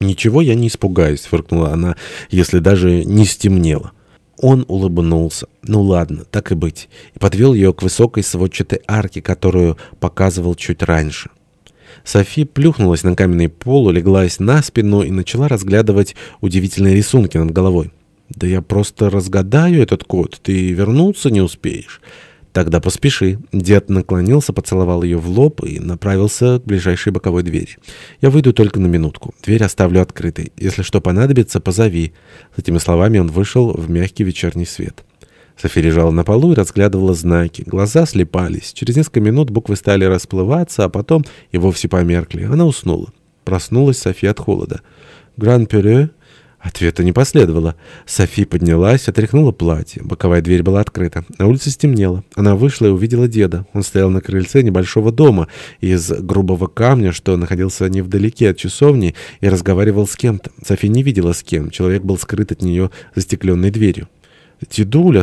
«Ничего я не испугаюсь», — фыркнула она, — «если даже не стемнело». Он улыбнулся. «Ну ладно, так и быть», и подвел ее к высокой сводчатой арке, которую показывал чуть раньше. Софи плюхнулась на каменный пол, улеглась на спину и начала разглядывать удивительные рисунки над головой. «Да я просто разгадаю этот код, ты вернуться не успеешь». «Тогда поспеши». Дед наклонился, поцеловал ее в лоб и направился к ближайшей боковой двери. «Я выйду только на минутку. Дверь оставлю открытой. Если что понадобится, позови». С этими словами он вышел в мягкий вечерний свет. София лежала на полу и разглядывала знаки. Глаза слепались. Через несколько минут буквы стали расплываться, а потом и вовсе померкли. Она уснула. Проснулась София от холода. «Гран-пюре?» Ответа не последовало. Софи поднялась, отряхнула платье. Боковая дверь была открыта. На улице стемнело. Она вышла и увидела деда. Он стоял на крыльце небольшого дома из грубого камня, что находился невдалеке от часовни, и разговаривал с кем-то. Софи не видела с кем. Человек был скрыт от нее застекленной дверью. «Дедуля!»